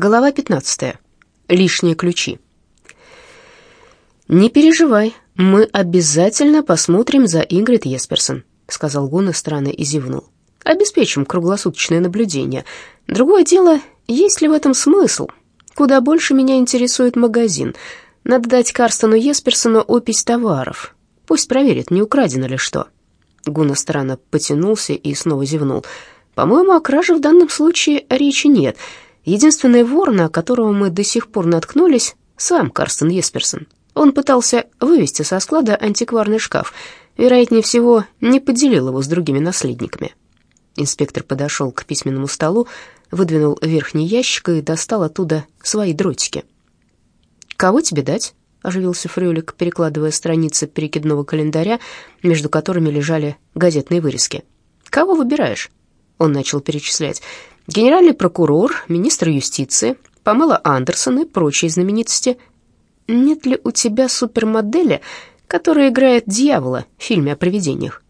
Глава 15. Лишние ключи. «Не переживай, мы обязательно посмотрим за Ингрид Есперсон», сказал Гуна странно и зевнул. «Обеспечим круглосуточное наблюдение. Другое дело, есть ли в этом смысл? Куда больше меня интересует магазин. Надо дать Карстону Есперсону опись товаров. Пусть проверит, не украдено ли что». Гуна странно потянулся и снова зевнул. «По-моему, о краже в данном случае речи нет». Единственный вор, на которого мы до сих пор наткнулись, сам Карстен Есперсон. Он пытался вывести со склада антикварный шкаф. Вероятнее всего, не поделил его с другими наследниками. Инспектор подошел к письменному столу, выдвинул верхний ящик и достал оттуда свои дротики. «Кого тебе дать?» — оживился Фрюлик, перекладывая страницы перекидного календаря, между которыми лежали газетные вырезки. «Кого выбираешь?» — он начал перечислять генеральный прокурор, министр юстиции, Памела Андерсон и прочие знаменитости. Нет ли у тебя супермодели, которая играет дьявола в фильме о привидениях?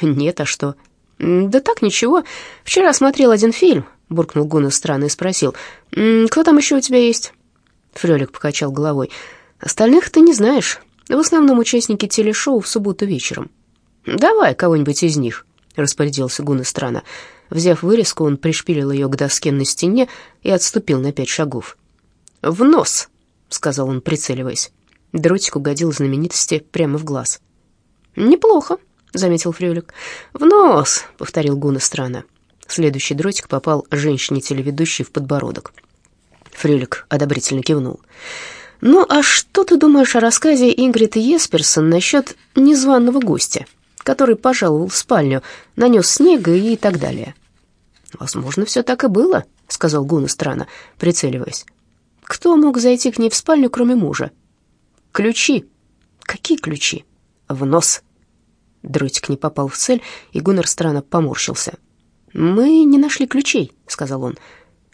Нет, а что? Да так, ничего. Вчера смотрел один фильм, буркнул Гуна странно и спросил, кто там еще у тебя есть? Фрелик покачал головой. Остальных ты не знаешь. В основном участники телешоу в субботу вечером. Давай кого-нибудь из них, распорядился странно. Взяв вырезку, он пришпилил ее к доске на стене и отступил на пять шагов. «В нос!» — сказал он, прицеливаясь. Дротик угодил знаменитости прямо в глаз. «Неплохо», — заметил Фрюлик. «В нос!» — повторил странно. Следующий дротик попал женщине-телеведущей в подбородок. Фрюлик одобрительно кивнул. «Ну, а что ты думаешь о рассказе Ингрид Есперсон насчет незваного гостя, который пожаловал в спальню, нанес снега и так далее?» «Возможно, все так и было», — сказал Гуна странно, прицеливаясь. «Кто мог зайти к ней в спальню, кроме мужа?» «Ключи». «Какие ключи?» «В нос». Дротик не попал в цель, и Гуннер странно поморщился. «Мы не нашли ключей», — сказал он.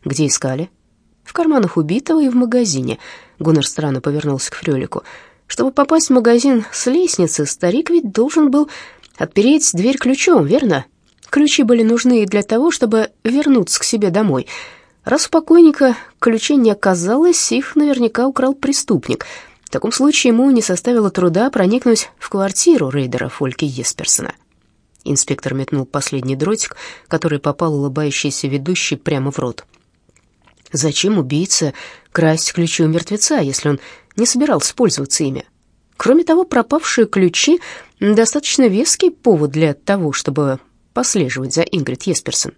«Где искали?» «В карманах убитого и в магазине». Гуннер странно повернулся к Фрёлику. «Чтобы попасть в магазин с лестницы, старик ведь должен был отпереть дверь ключом, верно?» Ключи были нужны для того, чтобы вернуться к себе домой. Раз у покойника ключей не оказалось, их наверняка украл преступник. В таком случае ему не составило труда проникнуть в квартиру рейдера Фольки Есперсона. Инспектор метнул последний дротик, который попал улыбающейся ведущей прямо в рот. Зачем убийце красть ключи у мертвеца, если он не собирался пользоваться ими? Кроме того, пропавшие ключи — достаточно веский повод для того, чтобы послеживать за Ингрид Есперсон.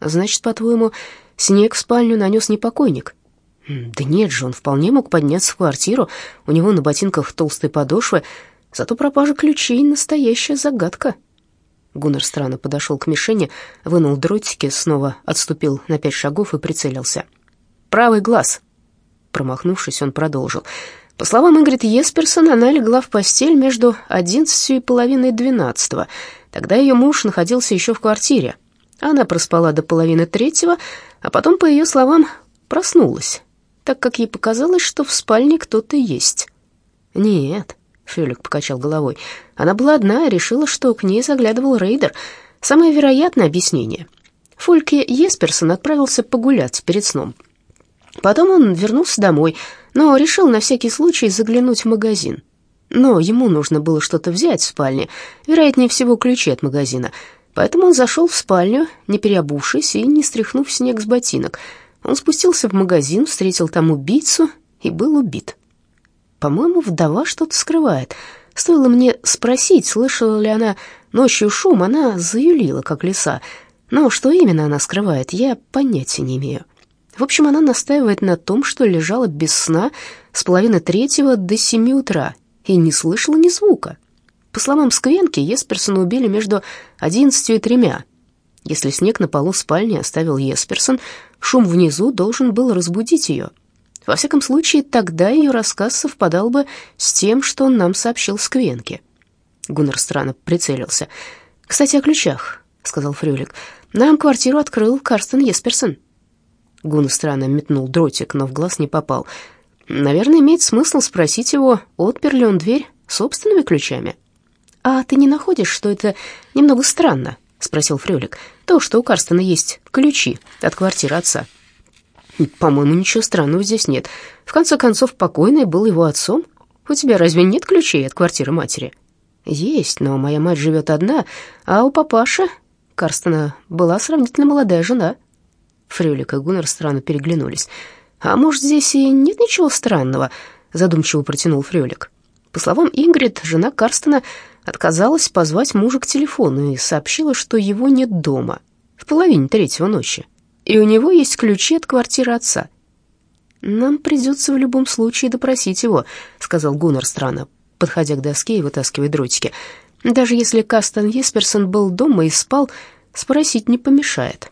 Значит, по-твоему, снег в спальню нанес не покойник? Да нет же, он вполне мог подняться в квартиру, у него на ботинках толстые подошвы, зато пропажа ключей — настоящая загадка. Гуннер странно подошел к мишени, вынул дротики, снова отступил на пять шагов и прицелился. «Правый глаз!» Промахнувшись, он продолжил. По словам Ингрид Есперсон, она легла в постель между одиннадцатью и половиной двенадцатого — Тогда ее муж находился еще в квартире. Она проспала до половины третьего, а потом, по ее словам, проснулась, так как ей показалось, что в спальне кто-то есть. «Нет», — Фелик покачал головой, — «она была одна и решила, что к ней заглядывал рейдер. Самое вероятное объяснение. Фольке Есперсон отправился погулять перед сном. Потом он вернулся домой, но решил на всякий случай заглянуть в магазин но ему нужно было что-то взять в спальне, вероятнее всего ключи от магазина. Поэтому он зашел в спальню, не переобувшись и не стряхнув снег с ботинок. Он спустился в магазин, встретил там убийцу и был убит. По-моему, вдова что-то скрывает. Стоило мне спросить, слышала ли она ночью шум, она заюлила, как лиса. Но что именно она скрывает, я понятия не имею. В общем, она настаивает на том, что лежала без сна с половины третьего до семи утра и не слышала ни звука. По словам Сквенки, Есперсона убили между одиннадцатью и тремя. Если снег на полу спальни оставил Есперсон, шум внизу должен был разбудить ее. Во всяком случае, тогда ее рассказ совпадал бы с тем, что он нам сообщил Сквенке. Гуннер странно прицелился. «Кстати, о ключах», — сказал Фрюлик. «Нам квартиру открыл Карстен Есперсон». Гуннер странно метнул дротик, но в глаз не попал — Наверное, имеет смысл спросить его, отпер ли он дверь собственными ключами. «А ты не находишь, что это немного странно?» — спросил Фрёлик. «То, что у Карстена есть ключи от квартиры отца». По-моему, ничего странного здесь нет. В конце концов, покойный был его отцом. У тебя разве нет ключей от квартиры матери? Есть, но моя мать живет одна, а у папаши Карстена была сравнительно молодая жена. Фрюлик и Гуннер странно переглянулись. «А может, здесь и нет ничего странного?» — задумчиво протянул Фрюлик. По словам Ингрид, жена Карстена отказалась позвать мужа к телефону и сообщила, что его нет дома в половине третьего ночи, и у него есть ключи от квартиры отца. «Нам придется в любом случае допросить его», — сказал Гуннер странно, подходя к доске и вытаскивая дротики. «Даже если Кастон Есперсон был дома и спал, спросить не помешает».